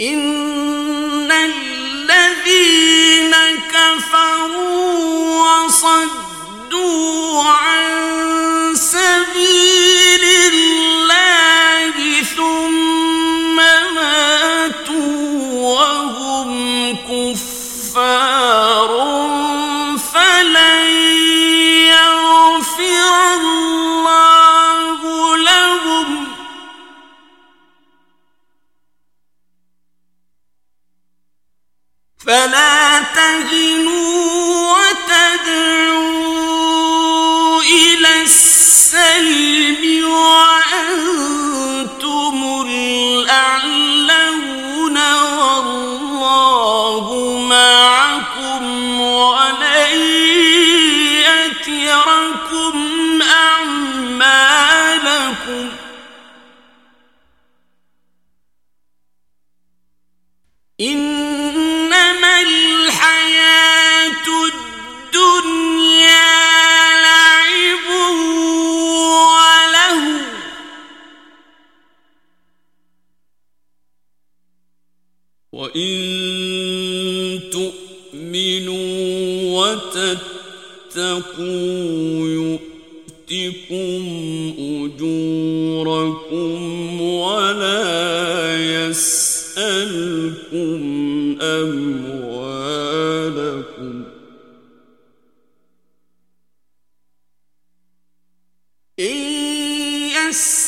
ان فلا تهنوا وتدعوا إلى السلم وأنتم الأعلون والله معكم ولن يتركم أعمالكم إن وَإِن تُؤْمِنُوا وَتَتَّقُوا يُؤْتِكُمْ أُجُورَكُمْ وَلَا يَسْأَلْكُمْ أَمْوَالَكُمْ إِن يَسْأَلْكُمْ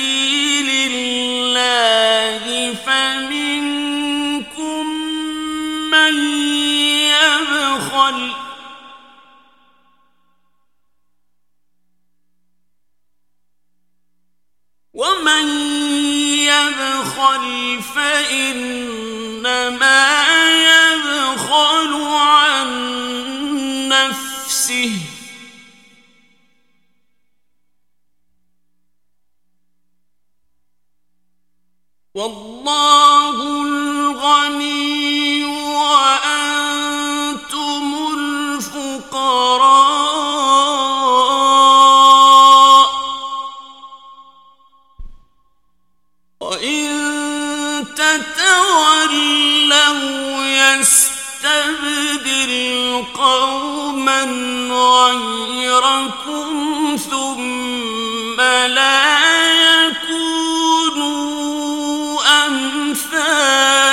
يبخل فإنما يبخل عن نفسه. والله الغني قوما غيركم ثم لا يكونوا أمثالكم